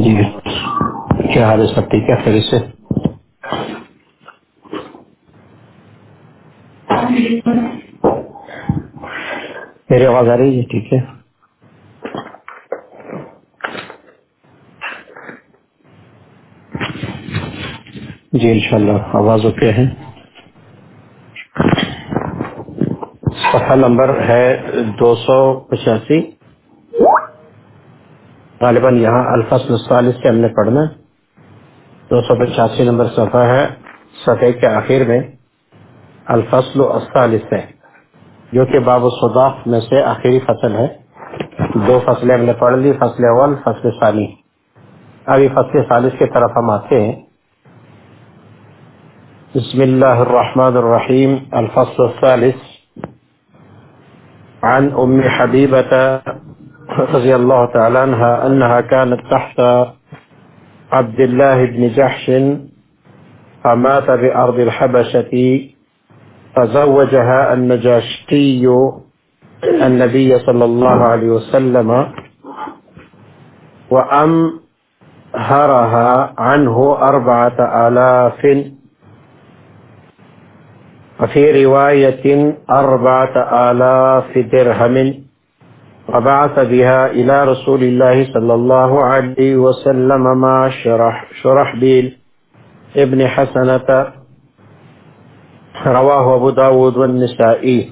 جی۔ کیا حال ہے سب ٹھیک ہے پھر سے؟ میری آواز آ رہی ہے؟ جی، ٹھیک ہے۔ جی انشاءاللہ آواز اوکے ہے۔ صفحہ نمبر ہے دو سو پچاسی۔ غالباً یہاں الفصل الثالث سے ہم نے پڑھنا دو سو پچاسی نمبر صفحہ ہے۔ صفحے کے آخر میں الفصل الثالث ہے، جو کہ باب الصداق میں سے آخری فصل ہے۔ دو فصلیں ہم نے پڑھ لی، فصل اول، فصل ثانی۔ ابھی فصل ثالث کی طرف ہم آتے ہیں۔ بسم اللہ الرحمن الرحیم۔ الفصل الثالث عن ام حبیبة رضی اللہ تعالی عنها انها كانت تحت عبد الله بن جحش فمات بأرض الحبشة فزوجها النجاشي النبي صلى الله عليه وسلم وأمهرها عنه أربعة آلاف وفي رواية أربعة آلاف درهم وبعث بها إلى رسول الله صلى الله عليه وسلم مع شرح, شرح بيل ابن حسنة رواه ابو داود والنسائی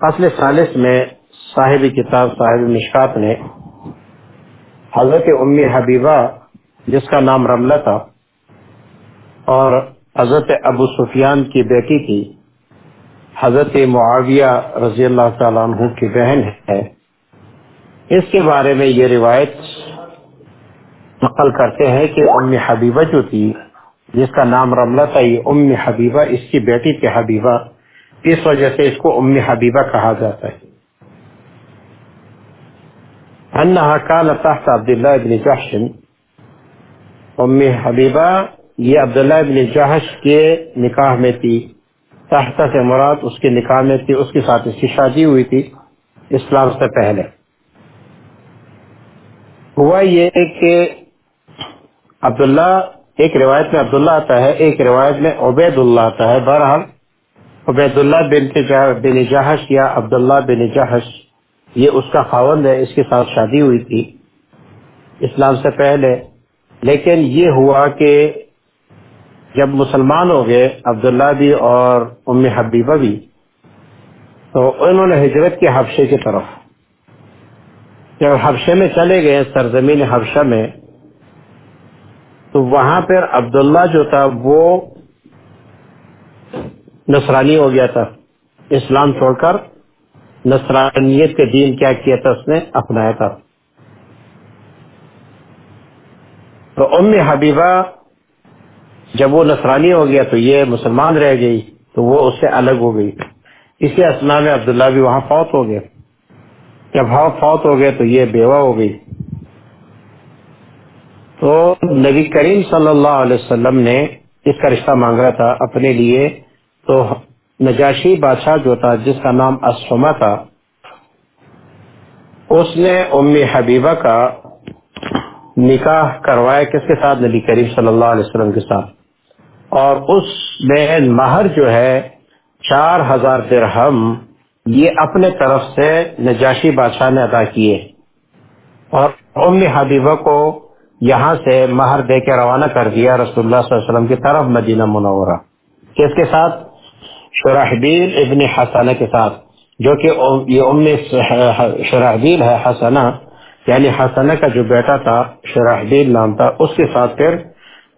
اصل ثالث میں صاحب کتاب صاحب مشکات نے حضرت امی حبیبہ جس کا نام رملہ تھا اور حضرت ابو سفیان کی بیٹی تھی حضرت معاویہ رضی اللہ تعالیٰ عنہ کی بہن ہے۔ اس کے بارے میں یہ روایت نقل کرتے ہیں کہ ام حبیبہ جو تھی، جس کا نام رملہ تھا، یہ ام حبیبہ، اس کی بیٹی تھی حبیبہ، اس وجہ سے اس کو ام حبیبہ کہا جاتا ہے۔ انہا کان تحت عبداللہ ابن جحش۔ ام حبیبہ، یہ عبداللہ ابن جحش کے نکاح میں تھی۔ تحت سے مراد اس کے نکاح میں تھی، اس کے ساتھ اس کی شادی ہوئی تھی، اسلام سے پہلے۔ ہوا یہ کہ عبداللہ، ایک روایت میں عبداللہ آتا ہے، ایک روایت میں عبید اللہ آتا ہے۔ بہرحال عبید اللہ بن بن جہش یا عبداللہ بن جہش، یہ اس کا خاوند ہے، اس کے ساتھ شادی ہوئی تھی، اسلام سے پہلے۔ لیکن یہ ہوا کہ جب مسلمان ہو گئے عبداللہ بھی اور ام حبیبہ بھی، تو انہوں نے ہجرت کی حبشے کی طرف۔ جب حبشے میں چلے گئے، سرزمین حبشہ میں، تو وہاں پر عبداللہ جو تھا، وہ نصرانی ہو گیا تھا۔ اسلام چھوڑ کر نصرانیت کے دین کیا کیا تھا، اس نے اپنایا تھا۔ تو ام حبیبہ جب وہ نصرانی ہو گیا تو یہ مسلمان رہ گئی تو وہ اس سے الگ ہو گئی۔ اسی اسنا میں عبداللہ بھی وہاں فوت ہو گئے۔ جب ہاں فوت ہو گئے تو یہ بیوہ ہو گئی۔ تو نبی کریم صلی اللہ علیہ وسلم نے اس کا رشتہ مانگا تھا اپنے لیے۔ تو نجاشی بادشاہ جو تھا، جس کا نام اسما تھا، اس نے ام حبیبہ کا نکاح کروایا کس کے ساتھ؟ نبی کریم صلی اللہ علیہ وسلم کے ساتھ۔ اور اس میں مہر جو ہے چار ہزار درہم، یہ اپنے طرف سے نجاشی بادشاہ نے ادا کیے۔ اور ام حبیبہ کو یہاں سے مہر دے کے روانہ کر دیا رسول اللہ صلی اللہ علیہ وسلم کی طرف مدینہ منورہ۔ کس کے ساتھ؟ شرحبیل ابن حسنہ کے ساتھ۔ جو کہ یہ ام شرحبیل ہے، حسنہ یعنی حسنہ کا جو بیٹا تھا، شرحبیل نام تھا، اس کے ساتھ پھر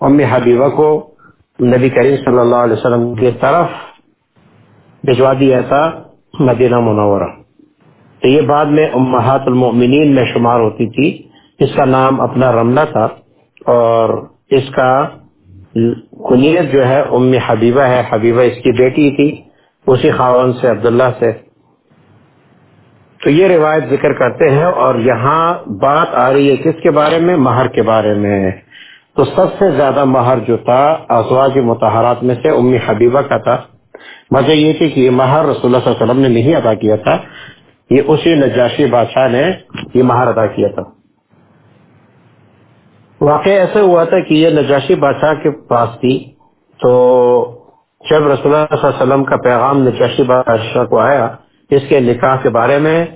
ام حبیبہ کو نبی کریم صلی اللہ علیہ وسلم کی طرف بھجوا دیا تھا مدینہ منورہ۔ تو یہ بعد میں امہات المؤمنین میں شمار ہوتی تھی۔ اس کا نام اپنا رملہ تھا اور اس کا کنیت جو ہے ام حبیبہ ہے۔ حبیبہ اس کی بیٹی تھی، اسی خاون سے، عبداللہ سے۔ تو یہ روایت ذکر کرتے ہیں اور یہاں بات آ رہی ہے کس کے بارے میں؟ مہر کے بارے میں۔ تو سب سے زیادہ مہر جو تھا، ازواج متحرات میں سے ام حبیبہ کا تھا۔ وجہ یہ تھی کہ یہ مہر رسول اللہ صلی اللہ علیہ وسلم نے نہیں ادا کیا تھا۔ یہ اسی نجاشی بادشاہ نے یہ مہر ادا کیا تھا۔ واقع ایسا ہوا تھا کہ یہ نجاشی بادشاہ کے پاس تھی۔ تو جب رسول اللہ صلی اللہ علیہ وسلم کا پیغام نجاشی بادشاہ کو آیا اس کے نکاح کے بارے میں،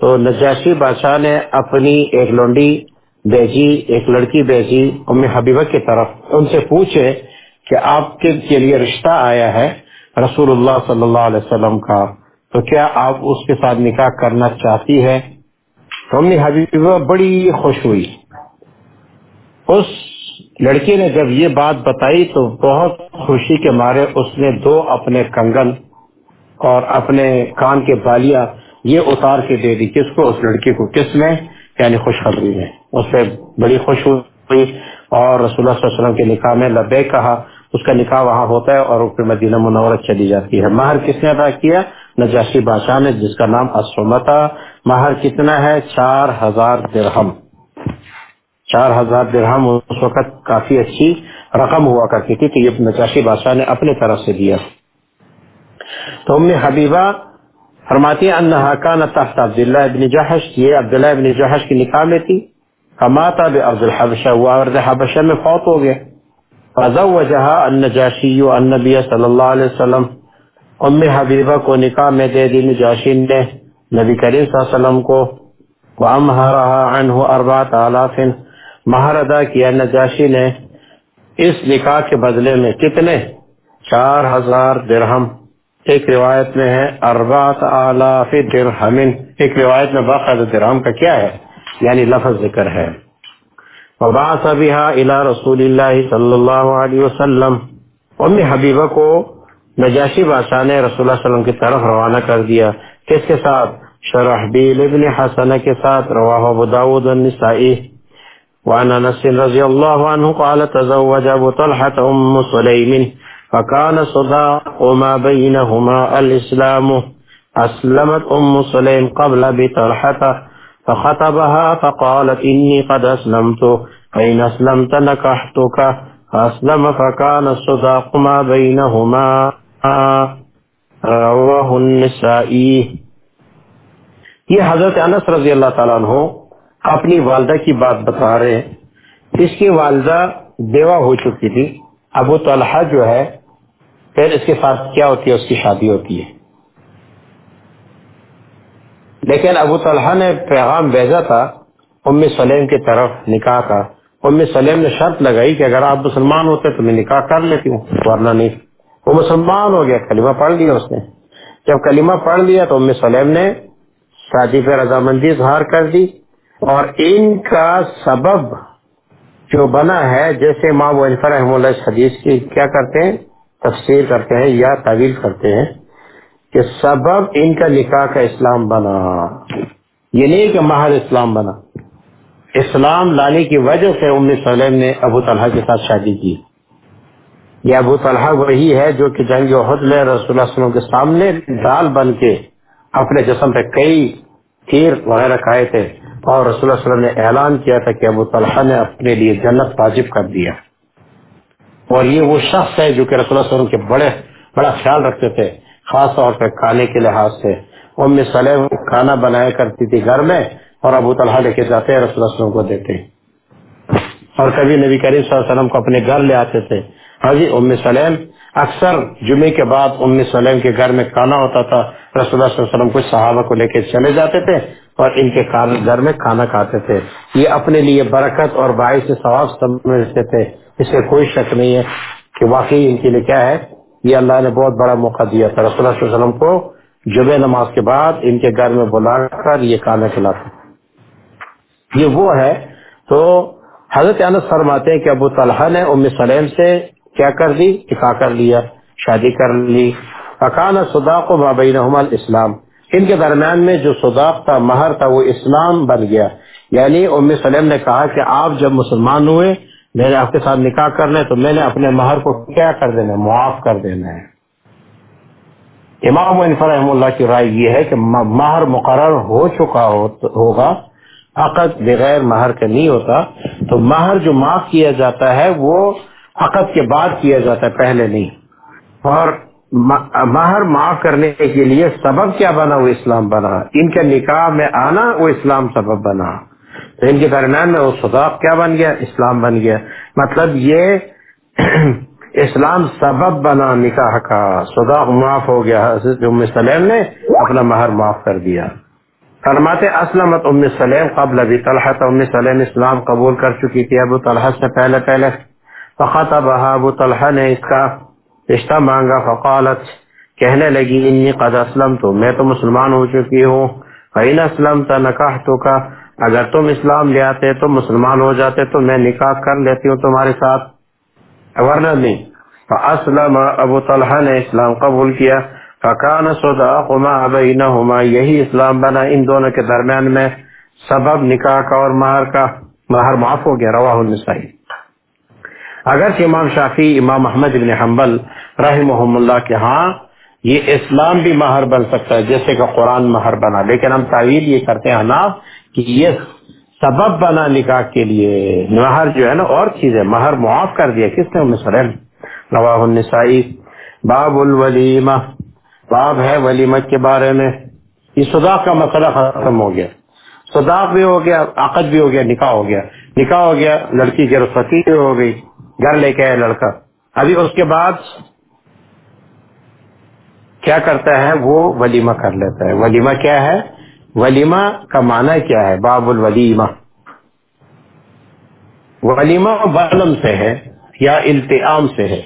تو نجاشی بادشاہ نے اپنی ایک لونڈی بیجی، ایک لڑکی بیجی ام حبیبہ کی طرف ان سے پوچھے کہ آپ کے لیے رشتہ آیا ہے رسول اللہ صلی اللہ علیہ وسلم کا، تو کیا آپ اس کے ساتھ نکاح کرنا چاہتی ہے تو ام حبیبہ بڑی خوش ہوئی۔ اس لڑکی نے جب یہ بات بتائی تو بہت خوشی کے مارے اس نے دو اپنے کنگن اور اپنے کان کے بالیاں یہ اتار کے دے دی۔ کس کو؟ اس لڑکی کو۔ کس میں یعنی خوشخبری میں۔ اس بڑی خوش ہوئی اور رسول اللہ صلی اللہ علیہ وسلم کے نکاح میں لبے کہا، اس کا نکاح وہاں ہوتا ہے اور پھر مدینہ منورہ چلی جاتی ہے۔ مہر کس نے ادا کیا؟ نجاشی بادشاہ نے، جس کا نام اسومتا مہر کتنا ہے؟ چار ہزار درہم۔ چار ہزار درہم اس وقت کافی اچھی رقم ہوا کرتی تھی کہ یہ نجاشی بادشاہ نے اپنے طرف سے دیا۔ تو ام حبیبہ فرماتی ہیں، انہا کان تحت عبداللہ ابن جحش، یہ عبداللہ ابن جحش کی نکاح میں تھی کماتا بے ارض الحبشہ ہوا ارض حبشہ میں فوت ہو گیا. فزوجها النجاشی و النبی صلی اللہ علیہ وسلم ام حبیبہ کو نکاح میں دے دی، نجاشی نے نبی کریم صلی اللہ علیہ وسلم کو وامہرها عنہ اربعت آلاف مہر ادا کیا. نجاشی نے اس نکاح کے بدلے میں کتنے؟ چار ہزار درہم. ایک روایت میں ہے اربات آلاف درہم ایک روایت میں باقاعدہ درہم کا کیا ہے؟ یعنی لفظ ذکر ہے۔ وبعث بها الى رسول اللہ صلی اللہ علیہ وسلم۔ ام حبیبہ کو نجاشی بادشاہ نے رسول اللہ علیہ وسلم کی طرف روانہ کر دیا۔ کس کے ساتھ؟ شرحبیل ابن حسنہ کے ساتھ۔ رواہ ابو داود النسائی وعن انس رضی اللہ عنہ قال تزوج ابو طلحة ام سلیم فكان صداق ما بينهما الإسلام أسلمت أم سليم قبل بطلحة فخطبها فقالت إني قد أسلمت فإن أسلمت نكحتك فأسلم فكان الصداق ما بينهما رواه النسائي یہ حضرت انس رضی اللہ تعالیٰ عنہ اپنی والدہ کی بات بتا رہے ہیں۔ اس کی والدہ بیوہ ہو چکی تھی۔ ابو طلحہ جو ہے پھر اس کے ساتھ کیا ہوتی ہے؟ اس کی شادی ہوتی ہے۔ لیکن ابو طلحہ نے پیغام بھیجا تھا، ام سلیم کی طرف نکاح کا۔ ام سلیم نے شرط لگائی کہ اگر آپ مسلمان ہوتے تو میں نکاح کر لیتی ہوں، ورنہ نہیں۔ وہ مسلمان ہو گیا، کلمہ پڑھ لیا اس نے۔ جب کلمہ پڑھ لیا تو ام سلیم نے شادی پہ رضامندی اظہار کر دی۔ اور ان کا سبب جو بنا ہے، جیسے ماں وہ رحم اللہ حدیث کی کیا کرتے ہیں؟ تفسیر کرتے ہیں یا تعویل کرتے ہیں کہ سبب ان کا نکاح کا اسلام بنا، یہ نہیں کہ محل اسلام بنا۔ اسلام لانے کی وجہ سے ام سلیم نے ابو طلحہ کے ساتھ شادی کی۔ یہ ابو طلحہ وہی ہے جو کہ جنگ عہد میں رسول اللہ علیہ وسلم کے سامنے ڈال بن کے اپنے جسم پہ کئی تیر وغیرہ کھائے تھے اور رسول اللہ علیہ وسلم نے اعلان کیا تھا کہ ابو طلحہ نے اپنے لیے جنت واجب کر دیا۔ اور یہ وہ شخص ہے جو کہ رسول اللہ علیہ وسلم کے بڑے بڑا خیال رکھتے تھے، خاص طور پہ کھانے کے لحاظ سے۔ ام سلیم کھانا بنایا کرتی تھی گھر میں اور ابو طلحہ لے کے جاتے رسول اللہ علیہ وسلم کو دیتے اور کبھی نبی کریم صلی اللہ علیہ وسلم کو اپنے گھر لے آتے تھے۔ ہاں جی ام سلیم، اکثر جمعے کے بعد ام سلیم کے گھر میں کھانا ہوتا تھا۔ رسول اللہ صلی اللہ علیہ وسلم کچھ صحابہ کو لے کے چلے جاتے تھے۔ اور ان کے گھر میں کھانا کھاتے تھے۔ یہ اپنے لیے برکت اور باعث ثواب سمجھتے تھے۔ اس میں کوئی شک نہیں ہے کہ واقعی ان کے لیے کیا ہے۔ یہ اللہ نے بہت بڑا موقع دیا تھا۔ رسول اللہ صلی اللہ علیہ وسلم کو جمعہ نماز کے بعد ان کے گھر میں بلا کر یہ کھانا کھلاتا یہ وہ ہے۔ تو حضرت انس فرماتے ہیں کہ ابو طلحہ نے ام سلیم سے کیا کر دی ٹکا کر لیا، شادی کر لی۔ اکان صداق و مابین اسلام ان کے درمیان میں جو صداق تھا، مہر تھا، وہ اسلام بن گیا۔ یعنی ام سلیم نے کہا کہ آپ جب مسلمان ہوئے میں نے آپ کے ساتھ نکاح کرنا ہے تو میں نے اپنے مہر کو کیا کر دینا ہے؟ معاف کر دینا ہے۔ امام رحم اللہ کی رائے یہ ہے کہ مہر مقرر ہو چکا ہوگا۔ عقد بغیر مہر کا نہیں ہوتا۔ تو مہر جو معاف کیا جاتا ہے، وہ عقد کے بعد کیا جاتا ہے، پہلے نہیں۔ اور مہر معاف کرنے کے لیے سبب کیا بنا وہ اسلام بنا؟ ان کے نکاح میں آنا وہ اسلام سبب بنا۔ تو ان کے درمیان میں وہ صداق کیا بن گیا؟ اسلام بن گیا۔ مطلب یہ اسلام سبب بنا نکاح کا۔ صداق معاف ہو گیا۔ حضرت ام سلیم نے اپنا مہر معاف کر دیا۔ فرماتے اسلمت ام سلیم قبل ابھی طلحہ ام سلیم اسلام قبول کر چکی تھی۔ ابو طلحہ سے پہلے پہلے فقط ابو طلحہ نے اس کا رشتہ مانگا، فقالت، کہنے لگی، انی قد اسلم تو میں تو مسلمان ہو چکی ہوں۔ فین اسلم تا نکاح تو کا اگر تم اسلام لے آتے تو مسلمان ہو جاتے، تو میں نکاح کر لیتی ہوں تمہارے ساتھ۔ ورنہ نہیں۔ فاسلم ابو طلحہ نے اسلام قبول کیا۔ فکان صداقما بینہما یہی اسلام بنا ان دونوں کے درمیان میں۔ سبب نکاح کا اور مہر کا۔ مہر معاف ہو گیا، رواہ النسائی۔ اگر امام شافی امام محمد بن حنبل رحمہ اللہ کے ہاں یہ اسلام بھی مہر بن سکتا ہے، جیسے کہ قرآن مہر بنا، لیکن ہم تعویل یہ کرتے ہیں نا کہ یہ سبب بنا نکاح کے لیے مہر جو ہے نا، اور چیز ہے مہر معاف کر دیا، کس نے مسلم رواہ النسائی۔ باب الولیمہ۔ باب ہے ولیمہ کے بارے میں۔ یہ صداق کا مسئلہ ختم ہو گیا۔ صداق بھی ہو گیا، عقد بھی ہو گیا، نکاح ہو گیا۔ نکاح ہو گیا، لڑکی کی رخصتی بھی ہو گئی۔ گھر لے کے آئے لڑکا۔ ابھی اس کے بعد کیا کرتا ہے؟ وہ ولیمہ کر لیتا ہے۔ ولیمہ کیا ہے؟ ولیمہ کا معنی کیا ہے؟ باب الولیمہ۔ ولیمہ ولم سے ہے یا التعام سے ہے؟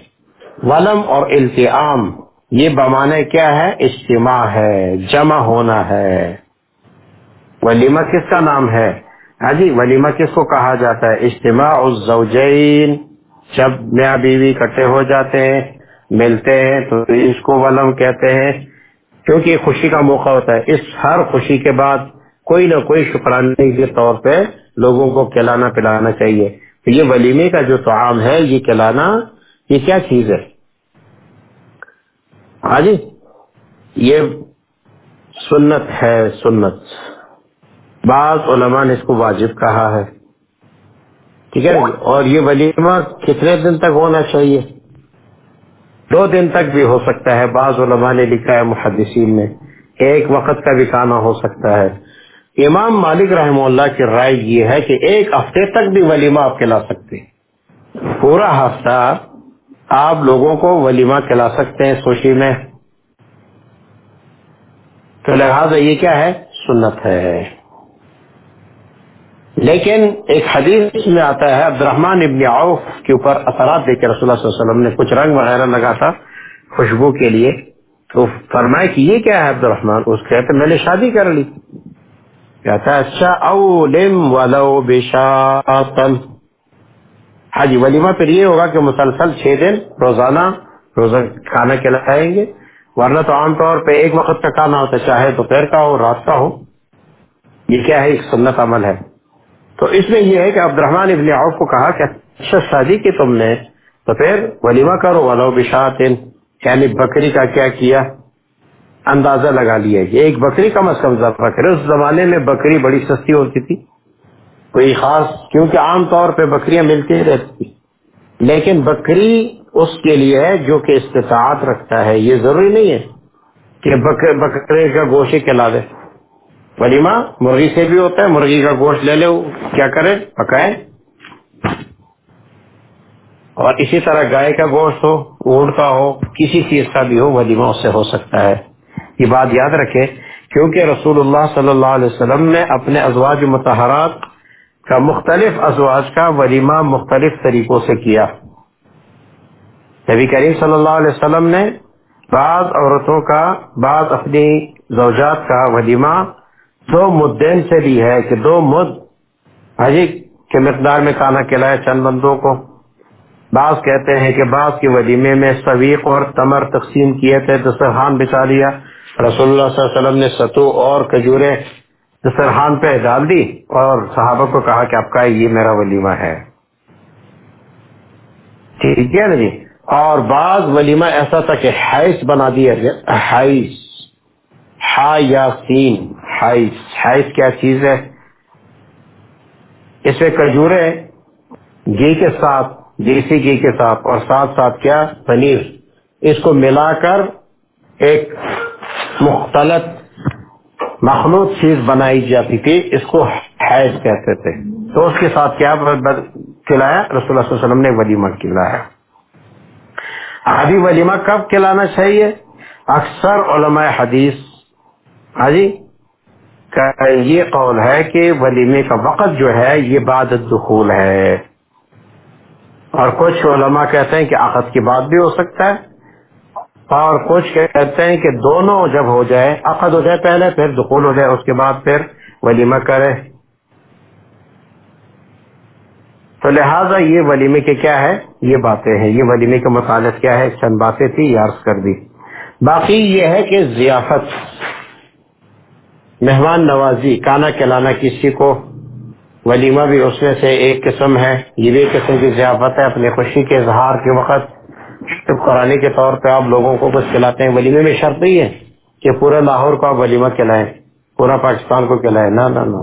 ولم اور التعام یہ بمانے کیا ہے؟ اجتماع ہے، جمع ہونا ہے۔ ولیمہ کس کا نام ہے؟ ہاں جی ولیمہ کس کو کہا جاتا ہے؟ اجتماع الزوجین۔ جب میاں بیوی اکٹھے ہو جاتے ہیں، ملتے ہیں، تو اس کو ولم کہتے ہیں۔ کیونکہ یہ خوشی کا موقع ہوتا ہے۔ اس ہر خوشی کے بعد کوئی نہ کوئی شکرانے کے طور پہ لوگوں کو کھلانا پلانا چاہیے۔ تو یہ ولیمے کا جو تعام ہے، یہ کھلانا، یہ کیا چیز ہے؟ ہاں جی یہ سنت ہے، سنت۔ بعض علماء نے اس کو واجب کہا ہے۔ ٹھیک ہے؟ اور یہ ولیمہ کتنے دن تک ہونا چاہیے؟ دو دن تک بھی ہو سکتا ہے، بعض علماء نے لکھا ہے محدثین نے ایک وقت کا بھی کھانا ہو سکتا ہے۔ امام مالک رحمہ اللہ کی رائے یہ ہے کہ ایک ہفتے تک بھی ولیمہ آپ کھلا سکتے پورا ہفتہ آپ لوگوں کو ولیمہ کھلا سکتے ہیں خوشی میں۔ تو لہٰذا یہ کیا ہے؟ سنت ہے۔ لیکن ایک حدیث میں آتا ہے عبد الرحمان ابن عوف کے اوپر اثرات دے کے رسول اللہ صلی اللہ علیہ وسلم نے کچھ رنگ وغیرہ لگا تھا خوشبو کے لیے۔ تو فرمائے کہ یہ کیا ہے عبد الرحمان اس کہتے میں نے شادی کر لی۔ کہتا ہے اچھا او لم ولو بشاطن۔ ہاں جی ولیمہ پھر یہ ہوگا کہ مسلسل چھ دن روزانہ روزہ کھانا کھلائیں گے۔ ورنہ تو عام طور پہ ایک وقت کا کھانا ہوتا ہے، چاہے دوپہر کا ہو، رات کا ہو۔ یہ کیا ہے؟ ایک سنت عمل ہے۔ تو اس میں یہ ہے کہ عبد الرحمان ابن عوف کو کہا کہ اچھا شادی کی تم نے تو پھر ولیمہ کرو ولو بشاط یعنی بکری کا کیا کیا؟ اندازہ لگا لیا۔ کہ ایک بکری کم از کم ضرور کرے۔ اس زمانے میں بکری بڑی سستی ہوتی تھی۔ کوئی خاص، کیونکہ عام طور پہ بکریاں ملتی رہتی تھی لیکن بکری اس کے لیے ہے جو کہ استطاعت رکھتا ہے۔ یہ ضروری نہیں ہے کہ بکرے کا گوشت کھلا دے۔ ولیمہ، مرغی سے بھی ہوتا ہے، مرغی کا گوشت لے لے کیا کرے؟ پکائے۔ اور اسی طرح گائے کا گوشت ہو، اونٹ کا ہو، کسی چیز کا بھی ہو، ولیمہ اس سے ہو سکتا ہے۔ یہ بات یاد رکھے کیونکہ رسول اللہ صلی اللہ علیہ وسلم نے اپنے ازواج متحرات کا مختلف ازواج کا ولیمہ مختلف طریقوں سے کیا۔ نبی کریم صلی اللہ علیہ وسلم نے بعض عورتوں کا، بعض اپنی زوجات کا ولیمہ دو مدین سے بھی ہے کہ دو مد حجی کے مقدار میں کھانا کھلائے چند بندوں کو بعض کہتے ہیں کہ بعض کی ولیمے میں سویق اور تمر تقسیم کیے تھے دسترخوان بچا لیا رسول اللہ صلی اللہ علیہ وسلم نے ستو اور کجورے دسترخوان پہ ڈال دی اور صحابہ کو کہا کہ آپ کا یہ میرا ولیمہ ہے ٹھیک ہے نا جی اور بعض ولیمہ ایسا تھا کہ حیث بنا دیا حیث ہا یا سین کیا چیز ہے؟ اس میں کجورے گھی کے ساتھ دیسی گھی کے ساتھ اور ساتھ ساتھ کیا؟ پنیر. اس کو ملا کر ایک مختلف مخلوط چیز بنائی جاتی تھی، اس کو حیض کہتے تھے۔ تو اس کے ساتھ کیا کھلایا؟ رسول اللہ صلی اللہ علیہ وسلم نے ولیمہ کھلایا۔ ابھی ولیمہ کب کھلانا چاہیے؟ اکثر علماء حدیث ہاں جی؟ یہ قول ہے کہ ولیمے کا وقت جو ہے یہ بعد دخول ہے۔ اور کچھ علماء کہتے ہیں کہ عقد کی بات بھی ہو سکتا ہے۔ اور کچھ کہتے ہیں کہ دونوں جب ہو جائے عقد ہو جائے پہلے، پھر دخول ہو جائے، اس کے بعد پھر ولیمہ کرے۔ تو لہٰذا یہ ولیمے کے کیا ہے؟ یہ باتیں ہیں۔ یہ ولیمے کا مطالعہ کیا ہے چند باتیں تھی عرض کر دی۔ باقی یہ ہے کہ ضیافت۔ مہمان نوازی، کانا کلانا کسی کو۔ ولیمہ بھی اس میں سے ایک قسم ہے۔ یہ بھی قسم کی ضیافت ہے اپنی خوشی کے اظہار کے وقت۔ قرآن کے طور پہ آپ لوگوں کو کچھ کھلاتے ہیں۔ ولیمے میں شرط نہیں ہے کہ پورے لاہور کو آپ ولیمہ کھلائیں، پورا پاکستان کو کھلائیں۔ نہ نہ نہ۔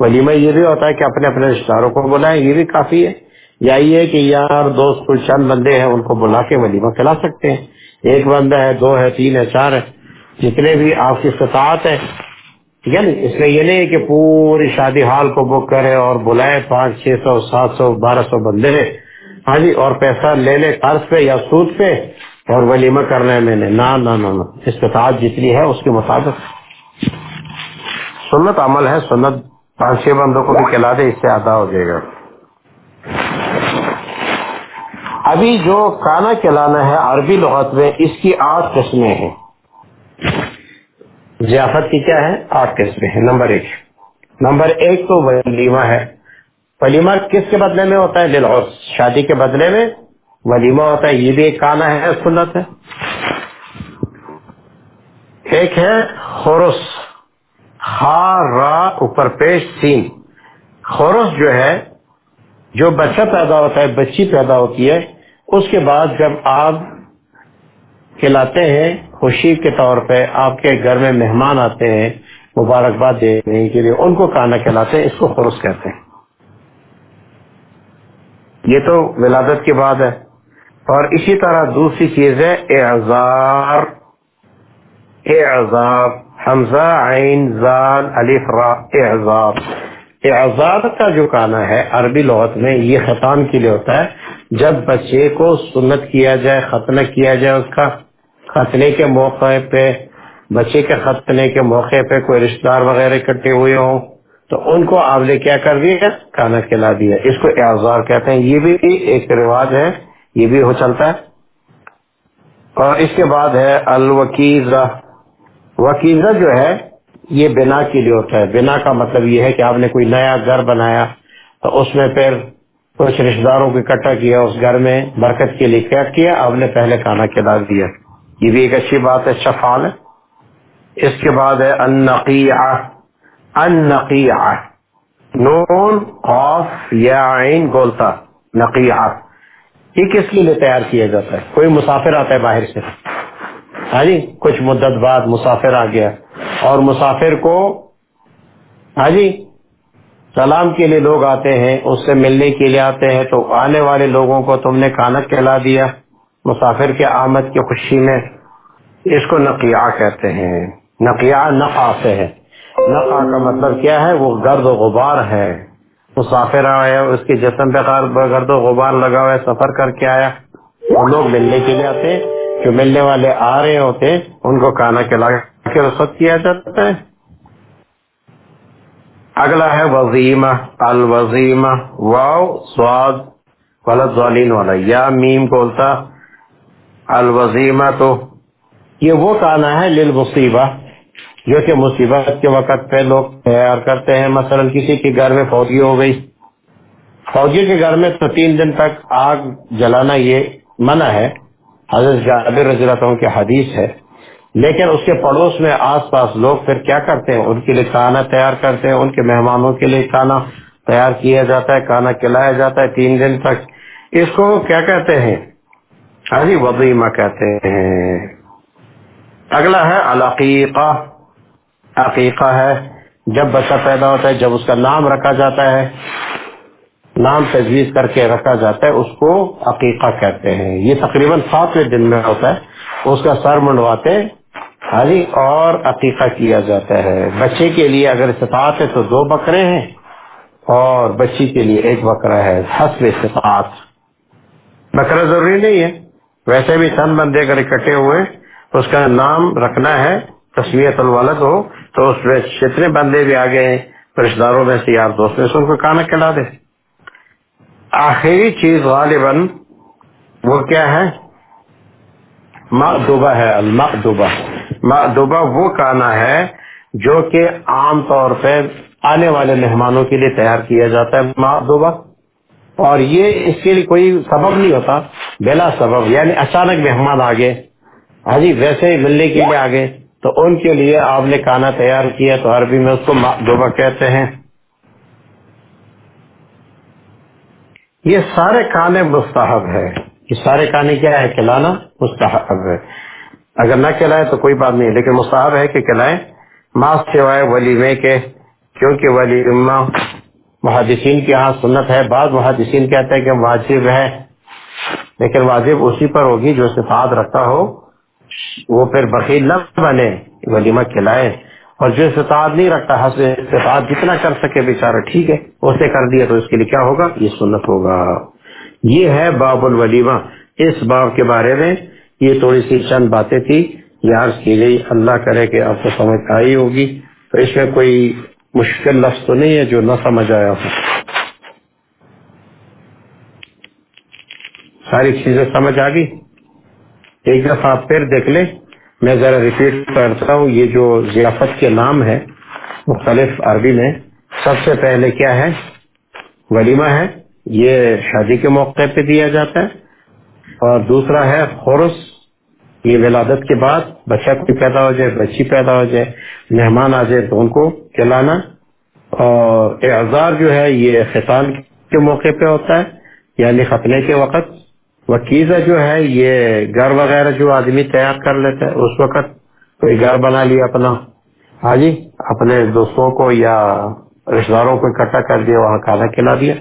ولیمہ یہ بھی ہوتا ہے کہ اپنے اپنے رشتے داروں کو بلائیں، یہ بھی کافی ہے۔ یا یہ کہ یار، دوست کچھ چند بندے ہیں، ان کو بلا کے ولیمہ کھلا سکتے ہیں۔ ایک بندہ ہے، دو ہے، تین ہے، چار ہے۔ جتنے بھی آپ کی استطاعت ہے ٹھیک ہے نا اس میں یہ نہیں کہ پوری شادی ہال کو بک کرے اور بلائے پانچ، چھ سو، سات سو، بارہ سو بندے ہاں جی اور پیسہ لے لے قرض پہ یا سود پہ اور ولیمہ کرنا ہے میں نے۔ نہ نہ نہ استطاعت جتنی ہے، اس کے مطابق۔ سنت عمل ہے، سنت پانچ، چھ بندوں کو بھی کھلا دے، اس سے آدھا ہو جائے گا۔ ابھی جو کانا کھلانا ہے، عربی لغت میں اس کی آٹھ قسمیں ہیں۔ ضیافت کی کیا ہے؟ آٹھ قسمیں ہیں نمبر ایک۔ نمبر ایک تو ولیمہ ہے۔ ولیمہ کس کے بدلے میں ہوتا ہے؟ للعرس شادی کے بدلے میں ولیمہ ہوتا ہے۔ یہ بھی ایک کانا ہے سنت ہے۔ ایک ہے خورس ہار را اوپر پیش، سین۔ خورس جو ہے، جو بچہ پیدا ہوتا ہے، بچی پیدا ہوتی ہے، اس کے بعد جب آپ کھلاتے ہیں، خوشی کے طور پہ آپ کے گھر میں مہمان آتے ہیں، مبارکباد دینے کے لیے ان کو کھانا کھلاتے ہیں، اس کو خروش کہتے ہیں۔ یہ تو ولادت کی بات ہے۔ اور اسی طرح دوسری چیز ہے اعزار اعزار حمزہ عین زال الف را۔ اعزار اعزار کا جو کانا ہے، عربی لغت میں یہ خطان کے لیے ہوتا ہے، جب بچے کو سنت کیا جائے ختنہ کیا جائے اس کا ختنے کے موقع پہ، بچے کے ختنے کے موقع پہ کوئی رشتے دار وغیرہ اکٹھے ہوئے ہوں، تو ان کو آپ نے کیا کر دیا؟ کھانا کھلا دیا۔ اس کو اعزار کہتے ہیں۔ یہ بھی ایک رواج ہے، یہ بھی ہو چلتا ہے۔ اور اس کے بعد ہے الوکیزہ۔ وکیزہ جو ہے، یہ بنا کے لیے ہوتا ہے۔ بنا کا مطلب یہ ہے کہ آپ نے کوئی نیا گھر بنایا، تو اس میں پھر کچھ رشتے داروں کو اکٹھا کیا، اس گھر میں برکت کے لیے کیا کیا، آپ نے پہلے کھانا کھلا دیا۔ یہ بھی ایک اچھی بات ہے اچھا فعال ہے۔ اس کے بعد ہے النقیع النقیع نون، قاف، یا عین گولتا۔ نقیع یہ کس کے لیے تیار کیا جاتا ہے؟ کوئی مسافر آتا ہے باہر سے۔ ہاں جی کچھ مدت بعد مسافر آ گیا۔ اور مسافر کو ہاں جی سلام کے لیے لوگ آتے ہیں، اس سے ملنے کے لیے آتے ہیں۔ تو آنے والے لوگوں کو تم نے کھانا کھلا دیا۔ مسافر کے آمد کی خوشی میں اس کو نقیہ کہتے ہیں۔ نقیہ نقا سے ہے۔ نقا کا مطلب کیا ہے؟ وہ گرد و غبار ہے۔ مسافر آیا، اس کے جسم پہ گرد و غبار لگا ہوا ہے، سفر کر کے آیا۔ وہ لوگ ملنے کے لیے آتے، جو ملنے والے آ رہے ہوتے ہیں ان کو کھانا کھلا کے رسط کیا جاتا ہے۔ اگلا ہے وزیمہ۔ الوزیمہ۔ واؤ سواد ولد والین والا۔ یا میم بولتا الوزیمہ تو یہ وہ کانا ہے لل مصیبہ جو کہ مصیبت کے وقت پہ لوگ تیار کرتے ہیں۔ مثلا کسی کے گھر میں فوجی ہو گئی۔ فوجی کے گھر میں تو تین دن تک آگ جلانا یہ منع ہے۔ حضرت جابر رضی اللہ عنہ کی حدیث ہے۔ لیکن اس کے پڑوس میں آس پاس لوگ پھر کیا کرتے ہیں؟ ان کے لیے کھانا تیار کرتے ہیں۔ ان کے مہمانوں کے لیے کھانا تیار کیا جاتا ہے، کھانا کھلایا جاتا ہے تین دن تک۔ اس کو کیا کہتے ہیں؟ ابھی وضیمہ کہتے ہیں۔ اگلا ہے العقیقہ۔ عقیقہ ہے، جب بچہ پیدا ہوتا ہے، جب اس کا نام رکھا جاتا ہے، نام تجویز کر کے رکھا جاتا ہے، اس کو عقیقہ کہتے ہیں۔ یہ تقریباً ساتویں دن میں ہوتا ہے۔ اس کا سر منڈواتے ہری اور عقیقہ کیا جاتا ہے۔ بچے کے لیے اگر استطاعت ہے تو دو بکرے ہیں اور بچی کے لیے ایک بکرا ہے۔ حسب استطاعت بکرا ضروری نہیں ہے۔ ویسے بھی چند بندے اگر اکٹھے ہوئے اس کا نام رکھنا ہے تصویت الولد ہو، تو اس میں جتنے بندے بھی آگے ہیں رشتے داروں میں سے یار دوست میں سے ان کو کھانا کھلا دے آخری چیز غالباً وہ کیا ہے؟ معدوبہ ہے المعدوبہ معدوبہ وہ کھانا ہے جو کہ عام طور پہ آنے والے مہمانوں کے لیے تیار کیا جاتا ہے معدوبہ اور یہ اس کے لیے کوئی سبب نہیں ہوتا، بلا سبب یعنی اچانک مہمان آگے ہاں جی ویسے ہی ملنے کے لیے آگے تو ان کے لیے آپ نے کھانا تیار کیا، تو عربی میں اس کو معدوبہ کہتے ہیں۔ یہ سارے کھانے مستحب ہے یہ سارے کھانے کیا ہے؟ کھلانا مستحب ہے۔ اگر نہ کھلائے تو کوئی بات نہیں، لیکن مستحب ہے کہ کھلائے ماس سوائے ولیمے کے، کیونکہ ولیمہ محدثین کے یہاں سنت ہے۔ بعض محدثین کہتے ہیں کہ واجب ہے، لیکن واجب اسی پر ہوگی جو صفات رکھتا ہو۔ وہ پھر بخیل نہ بنے ولیمہ کھلائے۔ اور جو استطاعت نہیں رکھتا، حسب استطاعت جتنا کر سکے بیچارہ، ٹھیک ہے، اسے کر دیا تو اس کے لیے کیا ہوگا؟ یہ سنت ہوگا۔ یہ ہے باب الولیمہ۔ اس باب کے بارے میں یہ تھوڑی سی چند باتیں تھی۔ یہ عرض کی گئی۔ اللہ کرے کہ آپ کو سمجھ آئی ہوگی۔ تو اس میں کوئی مشکل لفظ تو نہیں ہے جو نہ سمجھ آیا ہو۔ ساری چیزیں سمجھ آ گئی۔ ایک دفعہ آپ پھر دیکھ لیں۔ میں ذرا ریپیٹ کرتا ہوں، یہ جو ضیافت کے نام ہے مختلف عربی میں، سب سے پہلے کیا ہے؟ ولیمہ ہے۔ یہ شادی کے موقع پہ دیا جاتا ہے۔ اور دوسرا ہے خورس یہ ولادت کے بعد بچہ کوئی پیدا ہو جائے، بچی پیدا ہو جائے، مہمان آ جائے تو ان کو کھلانا۔ اور اعزار جو ہے، یہ خطان کے موقع پہ ہوتا ہے یعنی ختنے کے وقت۔ وکیزہ جو ہے، یہ گھر وغیرہ جو آدمی تیار کر لیتا ہے، اس وقت کوئی گھر بنا لیا اپنا۔ ہاں جی اپنے دوستوں کو یا رشتے داروں کو اکٹھا کر دیا، وہاں کھانا کھلا دیا۔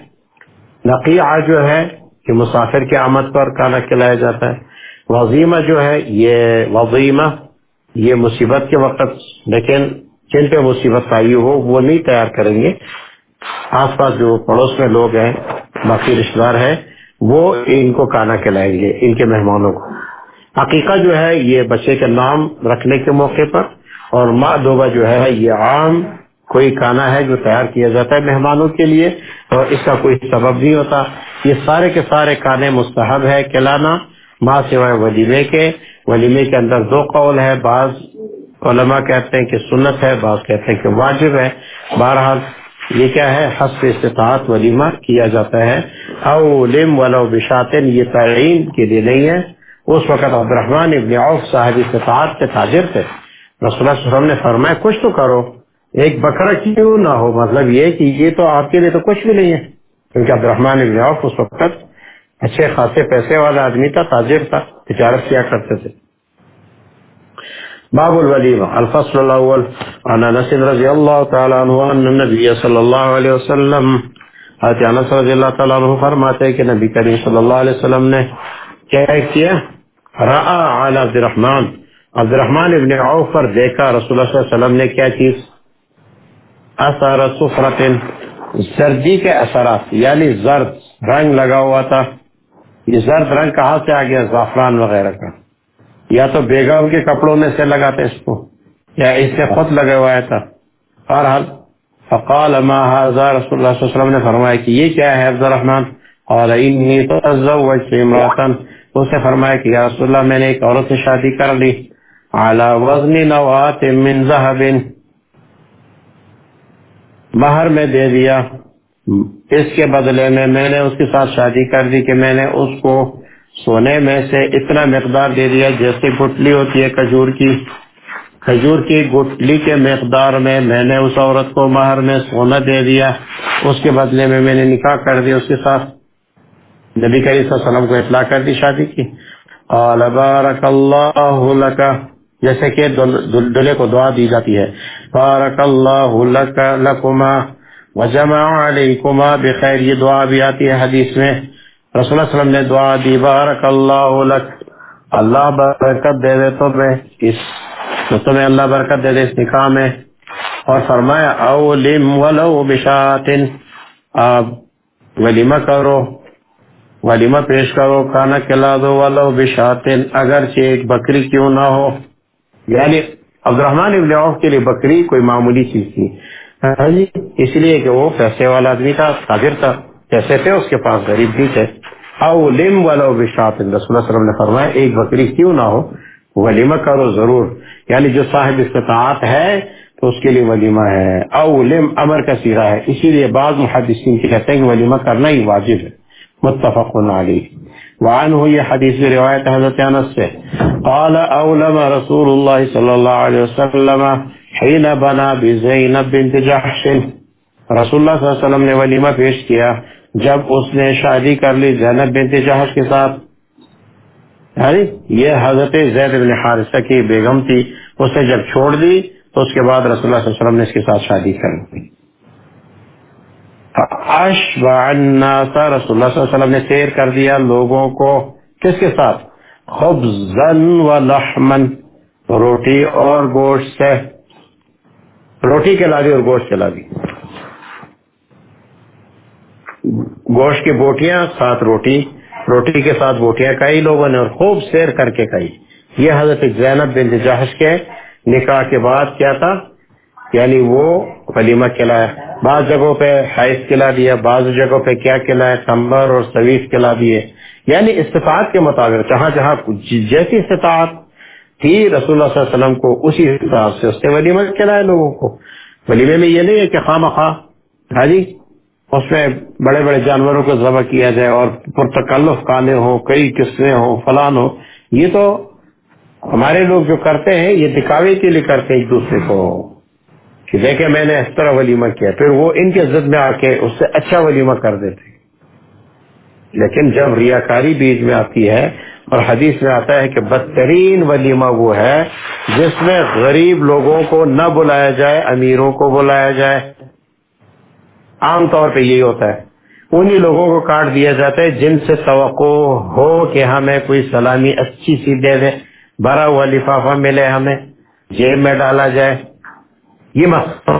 نقیہ جو ہے، کہ مسافر کی آمد پر کھانا کھلایا جاتا ہے۔ وظیمہ جو ہے، یہ وظیمہ یہ مصیبت کے وقت، لیکن جن پہ مصیبت آئی ہو، وہ نہیں تیار کریں گے۔ آس پاس جو پڑوس میں لوگ ہیں، باقی رشتے دار ہیں، وہ ان کو کھانا کھلائیں گے، ان کے مہمانوں کو۔ عقیقہ جو ہے، یہ بچے کے نام رکھنے کے موقع پر، اور ماں دوبا جو ہے، یہ عام کوئی کھانا ہے جو تیار کیا جاتا ہے مہمانوں کے لیے، اور اس کا کوئی سبب نہیں ہوتا۔ یہ سارے کے سارے کھانے مستحب ہے کھلانا ماں سوائے ولیمے کے ولیمے کے اندر دو قول ہے بعض علماء کہتے ہیں کہ سنت ہے، بعض کہتے ہیں کہ واجب ہے۔ بہرحال یہ کیا ہے؟ حسب استطاعت ولیمہ کیا جاتا ہے۔ او لم ولو بشاتن، یہ تعین کے لیے نہیں ہے۔ اس وقت عبد الرحمان ابن عوف صاحب استطاعت کے تاجر تھے۔ رسول اللہ علیہ وسلم نے فرمایا، کچھ تو کرو، ایک بکرا کیوں نہ ہو؟ مطلب یہ کہ یہ تو آپ کے لیے تو کچھ بھی نہیں ہے۔ کیونکہ عبد الرحمان ابن عوف اس وقت اچھے خاصے پیسے والا آدمی تھا، تاجر تھا، تجارت کیا کرتے تھے۔ باب الولیمہ الفصل الاول، عن انس رضی اللہ تعالی عنہ ان النبی صلی اللہ علیہ وسلم، حضرت انس رضی اللہ تعالی عنہ فرماتے ہیں کہ نبی کریم صلی اللہ علیہ وسلم نے کیا کیا رعا علی عبد الرحمن عبد الرحمن ابن عوف پر دیکھا رسول اللہ صلی اللہ علیہ وسلم نے کیا چیز؟ اثر صفرت سردی کے اثرات یعنی زرد، رنگ لگا ہوا تھا۔ یہ زرد رنگ کہاں سے آ گیا؟ زعفران وغیرہ کا۔ یا تو بیگم کے کپڑوں میں سے لگاتے اس کو، یا اس سے خود لگا ہوا تھا بہرحال، فقال ما هذا رسول اللہ صلی اللہ علیہ وسلم نے فرمایا کہ یہ کیا ہے عبد الرحمن؟ قال انی تزوجت امراتا اس نے فرمایا کہ یا رسول اللہ، میں نے ایک عورت سے شادی کر لی۔ على وزن نوات من ذهب۔ مہر میں دے دیا۔ اس کے بدلے میں میں نے اس کے ساتھ شادی کر دی کہ میں نے اس کو سونے میں سے اتنا مقدار دے دیا جیسے گٹلی ہوتی ہے کھجور کی۔ کھجور کی گٹلی کے مقدار میں میں نے اس عورت کو مہر میں سونا دے دیا۔ اس کے بدلے میں میں نے نکاح کر دیا اس کے ساتھ۔ نبی کریم صلی اللہ علیہ وسلم کو اطلاع کر دی شادی کی۔ قال بارک اللہ لکا۔ جیسے کہ دلہے کو دعا دی جاتی ہے۔ بارک اللہ لکا لکما۔ وجمع علیکما بخیر، یہ دعا بھی آتی ہے حدیث میں۔ رسول اللہ علیہ وسلم نے دعا دی، بارک اللہ لک۔ اللہ برکت دے دے تو میں اس تو تمہیں اللہ برکت دے دے اس نکاح میں۔ اور فرمایا او لم ولو بشاتن۔ آپ ولیمہ کرو، ولیمہ پیش کرو، کھانا کھلا دو والا بشاتن۔ اگرچہ ایک بکری کیوں نہ ہو۔ یعنی عبد الرحمان ابن عوف کے لیے بکری کوئی معمولی چیز تھی ہاں جی اس لیے کہ وہ پیسے والا آدمی تھا، قادر تھا پیسے تھے، اس کے پاس غریب بھی تھے۔ او لم والا بشات رسول اللہ صلی اللہ علیہ وسلم نے فرمایا، ایک بکری کیوں نہ ہو؟ ولیمہ کرو ضرور۔ یعنی جو صاحب استطاعت ہے، تو اس کے لیے ولیمہ ہے۔ او لم، امر کا سیرا ہے۔ اسی لیے بعض محدثین کی کہتے ہیں کہ ولیمہ کرنا ہی واجب ہے۔ متفق علی وعن ہو یہ حدیث روایت حضرت انس سے۔ قال اولم رسول اللہ صلی اللہ علیہ وسلم حین بنا بزینب بنت جحش. رسول اللہ صلی اللہ علیہ وسلم نے ولیمہ پیش کیا جب اس نے شادی کر لی زینب بنت جحش کے ساتھ. یعنی یہ حضرت زید بن حارثہ کی بیگم تھی. اسے جب چھوڑ دی تو اس کے بعد رسول اللہ صلی اللہ علیہ وسلم نے اس کے ساتھ شادی کر لی اشبع الناس. رسول اللہ صلی اللہ علیہ وسلم نے سیر کر دیا لوگوں کو. کس کے ساتھ؟ خبزن و لحمن روٹی اور گوشت سے. روٹی کھلا دی اور گوشت کھلا دی۔ گوشت کی بوٹیاں، ساتھ روٹی۔ روٹی کے ساتھ بوٹیاں کئی لوگوں نے اور خوب سیر کر کے کئی یہ حضرت زینب بن جہش کے نکاح کے بعد کیا تھا؟ یعنی وہ ولیمہ کھلایا بعض جگہوں پہ حیث کھلا دیا، بعض جگہوں پہ کیا کھلایا کمبر اور سویس کھلا دیے۔ یعنی استفاعت کے مطابق، جہاں جہاں جیسی استطاعت تھی، رسول اللہ صلی اللہ علیہ وسلم کو اسی حساب سے اس نے ولیمہ کھلایا لوگوں کو۔ ولیمے میں یہ نہیں ہے کہ خواہ مخواہ ہاں جی اس میں بڑے بڑے جانوروں کو ذبح کیا جائے اور پرتکلف کانے ہوں، کئی قسمیں ہوں، فلان ہو یہ تو ہمارے لوگ جو کرتے ہیں، یہ دکھاوے کے لیے کرتے ہیں ایک دوسرے کو۔ کہ دیکھیں، میں نے اس طرح ولیمہ کیا، پھر وہ ان کے زد میں آ کے اس سے اچھا ولیمہ کر دیتے۔ لیکن جب ریاکاری بیچ میں آتی ہے اور حدیث میں آتا ہے کہ بدترین ولیمہ وہ ہے جس میں غریب لوگوں کو نہ بلایا جائے، امیروں کو بلایا جائے۔ عام طور پہ یہی ہوتا ہے۔ انہی لوگوں کو کاٹ دیا جاتا ہے جن سے توقع ہو کہ ہمیں کوئی سلامی اچھی سی دے دے بھرا ہوا لفافہ ملے ہمیں، جیب میں ڈالا جائے۔ یہ مسئلہ